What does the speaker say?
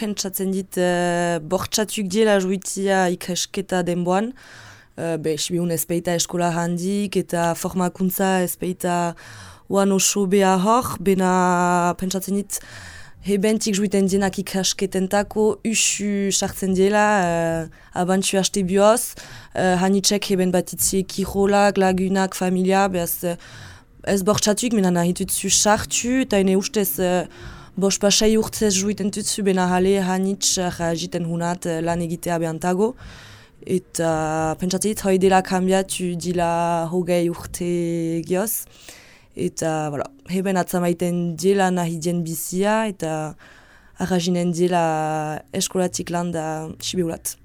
pentsatzen dit uh, bortxatuk diela juitia ikasketa denboan. Uh, be, sibiun ezpeita eskola handik eta formakuntza ezpeita oan oso beha hor, bena pentsatzen dit hebentik juiten dienak ikasketentako usu sartzen diela, uh, abantzu haste bioz, uh, hanitxek heben batitzi kirolak, lagunak, familia, behaz ez bortxatuk, mena nahi tutzu sartu, eta ene ustez uh, bos pasai urtzez juiten tutzu, bena hale hanitx uh, hunat uh, lan egitea behantago. Eta pentsatzen dit, hoi dela kambiatu dila hogei urte gioz eta voilà, heben atzamaiten diela nahi dien bizia eta arrazinen diela eskolatik landa sibeulat.